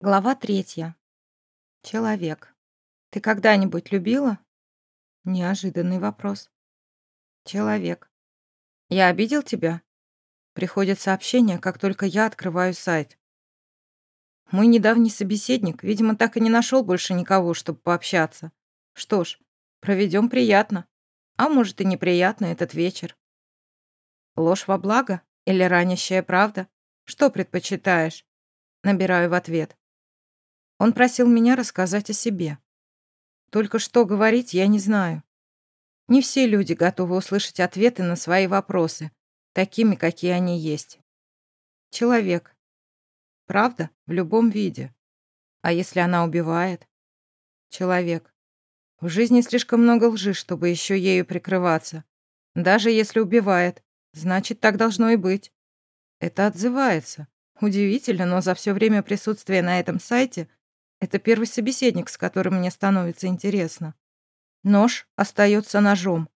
Глава третья. Человек. Ты когда-нибудь любила? Неожиданный вопрос. Человек. Я обидел тебя? Приходит сообщение, как только я открываю сайт. Мой недавний собеседник, видимо, так и не нашел больше никого, чтобы пообщаться. Что ж, проведем приятно. А может и неприятно этот вечер. Ложь во благо или ранящая правда? Что предпочитаешь? Набираю в ответ. Он просил меня рассказать о себе. Только что говорить я не знаю. Не все люди готовы услышать ответы на свои вопросы, такими, какие они есть. Человек. Правда? В любом виде. А если она убивает? Человек. В жизни слишком много лжи, чтобы еще ею прикрываться. Даже если убивает, значит, так должно и быть. Это отзывается. Удивительно, но за все время присутствия на этом сайте это первый собеседник, с которым мне становится интересно. Нож остается ножом.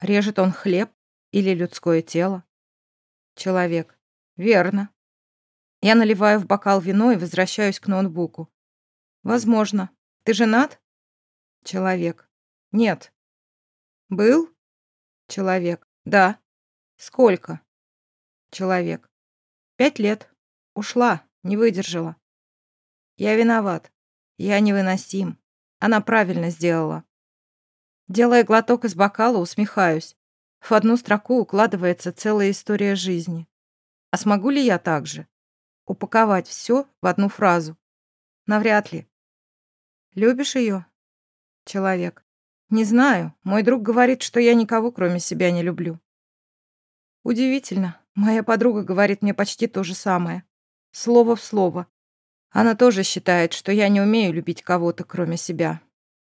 Режет он хлеб или людское тело? Человек. Верно. Я наливаю в бокал вино и возвращаюсь к ноутбуку. Возможно. Ты женат? Человек. Нет. Был? Человек. Да. Сколько? Человек. Пять лет. Ушла, не выдержала. Я виноват. Я невыносим. Она правильно сделала. Делая глоток из бокала, усмехаюсь. В одну строку укладывается целая история жизни. А смогу ли я так же? Упаковать все в одну фразу? Навряд ли. Любишь ее? Человек. Не знаю. Мой друг говорит, что я никого, кроме себя, не люблю. Удивительно. Моя подруга говорит мне почти то же самое. Слово в слово. Она тоже считает, что я не умею любить кого-то, кроме себя.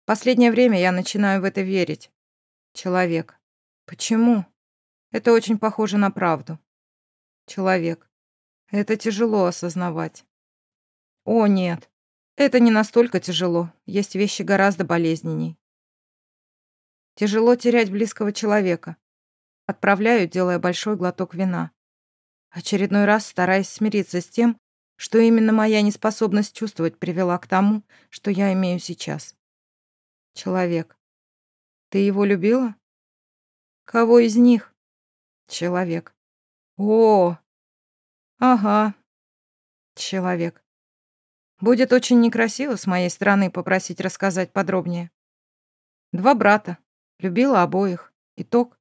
Последнее время я начинаю в это верить. Человек. Почему? Это очень похоже на правду. Человек. Это тяжело осознавать. О, нет. Это не настолько тяжело. Есть вещи гораздо болезненней. Тяжело терять близкого человека. Отправляю, делая большой глоток вина. Очередной раз стараясь смириться с тем, что именно моя неспособность чувствовать привела к тому, что я имею сейчас. Человек. Ты его любила? Кого из них? Человек. О, ага. Человек. Будет очень некрасиво с моей стороны попросить рассказать подробнее. Два брата. Любила обоих. Итог.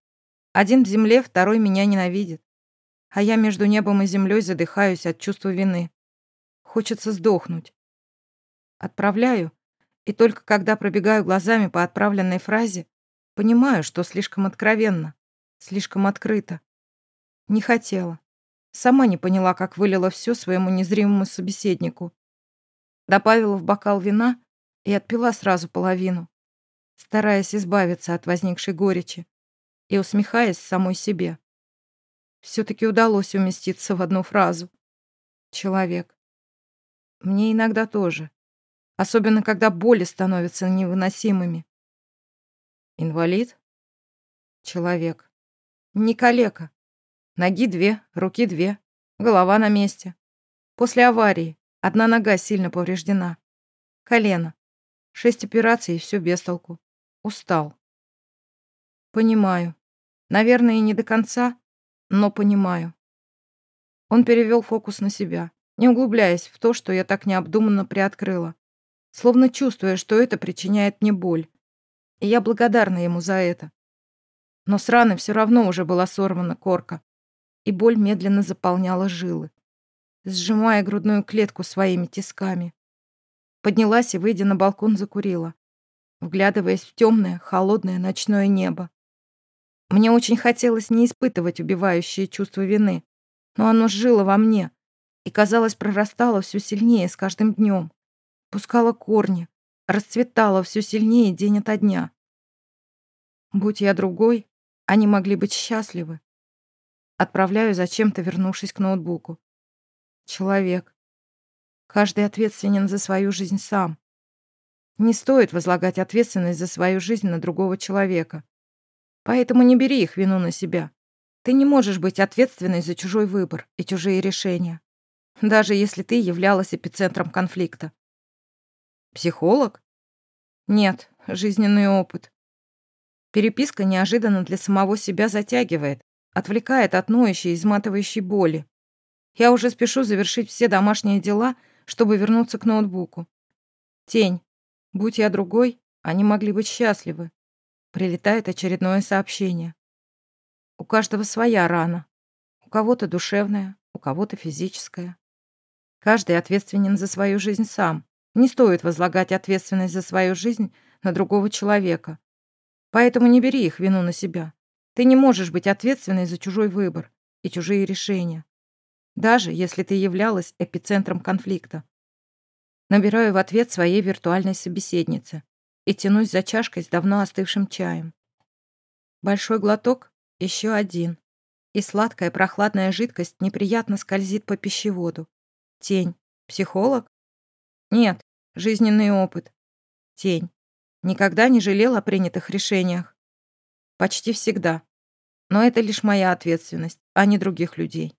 Один в земле, второй меня ненавидит. А я между небом и землей задыхаюсь от чувства вины. Хочется сдохнуть. Отправляю, и только когда пробегаю глазами по отправленной фразе, понимаю, что слишком откровенно, слишком открыто. Не хотела. Сама не поняла, как вылила все своему незримому собеседнику. Добавила в бокал вина и отпила сразу половину, стараясь избавиться от возникшей горечи и усмехаясь самой себе. Все-таки удалось уместиться в одну фразу. Человек. Мне иногда тоже. Особенно, когда боли становятся невыносимыми. Инвалид? Человек. Не калека. Ноги две, руки две, голова на месте. После аварии одна нога сильно повреждена. Колено. Шесть операций и все без толку. Устал. Понимаю. Наверное, и не до конца, но понимаю. Он перевел фокус на себя не углубляясь в то, что я так необдуманно приоткрыла, словно чувствуя, что это причиняет мне боль. И я благодарна ему за это. Но с раны все равно уже была сорвана корка, и боль медленно заполняла жилы, сжимая грудную клетку своими тисками. Поднялась и, выйдя на балкон, закурила, вглядываясь в темное, холодное ночное небо. Мне очень хотелось не испытывать убивающее чувство вины, но оно жило во мне, и, казалось, прорастала все сильнее с каждым днем, пускала корни, расцветала все сильнее день ото дня. Будь я другой, они могли быть счастливы. Отправляю зачем-то, вернувшись к ноутбуку. Человек. Каждый ответственен за свою жизнь сам. Не стоит возлагать ответственность за свою жизнь на другого человека. Поэтому не бери их вину на себя. Ты не можешь быть ответственной за чужой выбор и чужие решения даже если ты являлась эпицентром конфликта. Психолог? Нет, жизненный опыт. Переписка неожиданно для самого себя затягивает, отвлекает от ноющей, изматывающей боли. Я уже спешу завершить все домашние дела, чтобы вернуться к ноутбуку. Тень. Будь я другой, они могли быть счастливы. Прилетает очередное сообщение. У каждого своя рана. У кого-то душевная, у кого-то физическая. Каждый ответственен за свою жизнь сам. Не стоит возлагать ответственность за свою жизнь на другого человека. Поэтому не бери их вину на себя. Ты не можешь быть ответственной за чужой выбор и чужие решения. Даже если ты являлась эпицентром конфликта. Набираю в ответ своей виртуальной собеседнице и тянусь за чашкой с давно остывшим чаем. Большой глоток, еще один. И сладкая прохладная жидкость неприятно скользит по пищеводу. Тень. Психолог? Нет, жизненный опыт. Тень. Никогда не жалел о принятых решениях. Почти всегда. Но это лишь моя ответственность, а не других людей.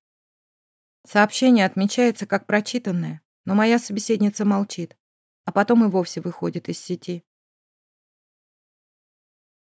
Сообщение отмечается как прочитанное, но моя собеседница молчит, а потом и вовсе выходит из сети.